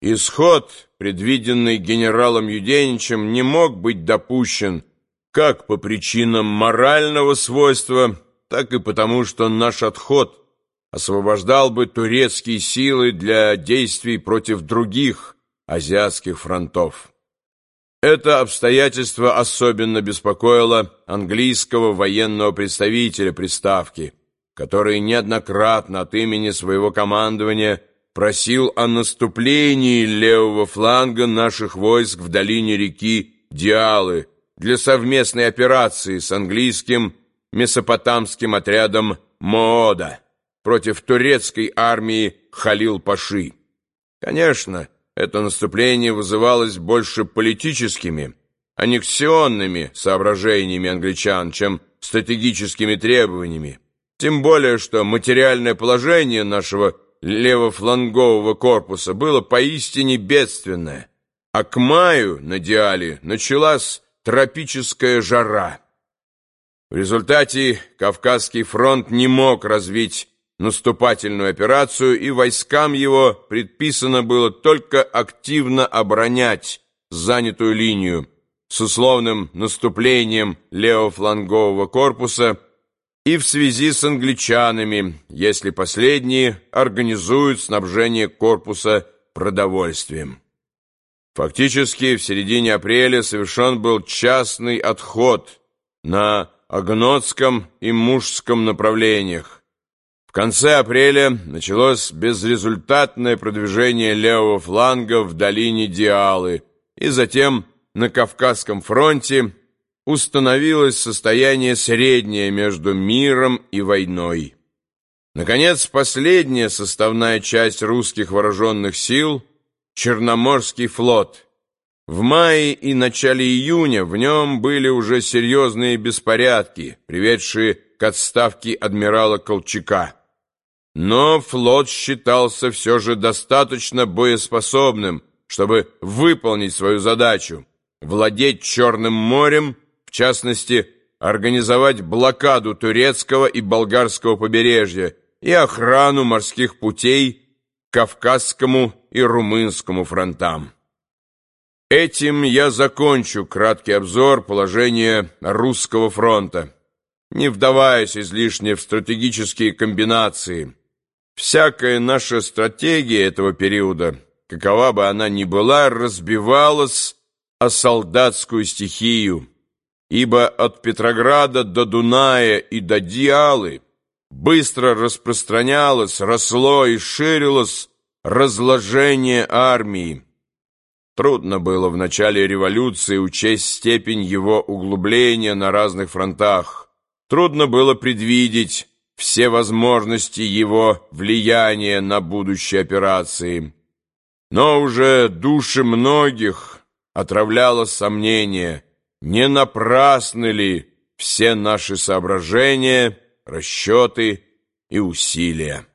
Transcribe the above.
Исход, предвиденный генералом Юденичем, не мог быть допущен как по причинам морального свойства, так и потому, что наш отход освобождал бы турецкие силы для действий против других азиатских фронтов. Это обстоятельство особенно беспокоило английского военного представителя приставки, который неоднократно от имени своего командования просил о наступлении левого фланга наших войск в долине реки Диалы для совместной операции с английским месопотамским отрядом Моода против турецкой армии Халил-Паши. Конечно, это наступление вызывалось больше политическими, аннексионными соображениями англичан, чем стратегическими требованиями. Тем более, что материальное положение нашего левофлангового корпуса было поистине бедственное, а к маю на Диале началась тропическая жара. В результате Кавказский фронт не мог развить наступательную операцию, и войскам его предписано было только активно оборонять занятую линию с условным наступлением левофлангового корпуса и в связи с англичанами, если последние организуют снабжение корпуса продовольствием. Фактически в середине апреля совершен был частный отход на Агнотском и Мужском направлениях. В конце апреля началось безрезультатное продвижение левого фланга в долине Диалы, и затем на Кавказском фронте установилось состояние среднее между миром и войной. Наконец, последняя составная часть русских вооруженных сил — Черноморский флот. В мае и начале июня в нем были уже серьезные беспорядки, приведшие к отставке адмирала Колчака. Но флот считался все же достаточно боеспособным, чтобы выполнить свою задачу — владеть Черным морем — в частности, организовать блокаду турецкого и болгарского побережья и охрану морских путей Кавказскому и Румынскому фронтам. Этим я закончу краткий обзор положения русского фронта, не вдаваясь излишне в стратегические комбинации. Всякая наша стратегия этого периода, какова бы она ни была, разбивалась о солдатскую стихию, ибо от Петрограда до Дуная и до Диалы быстро распространялось, росло и ширилось разложение армии. Трудно было в начале революции учесть степень его углубления на разных фронтах. Трудно было предвидеть все возможности его влияния на будущие операции. Но уже души многих отравляло сомнение – не напрасны ли все наши соображения, расчеты и усилия.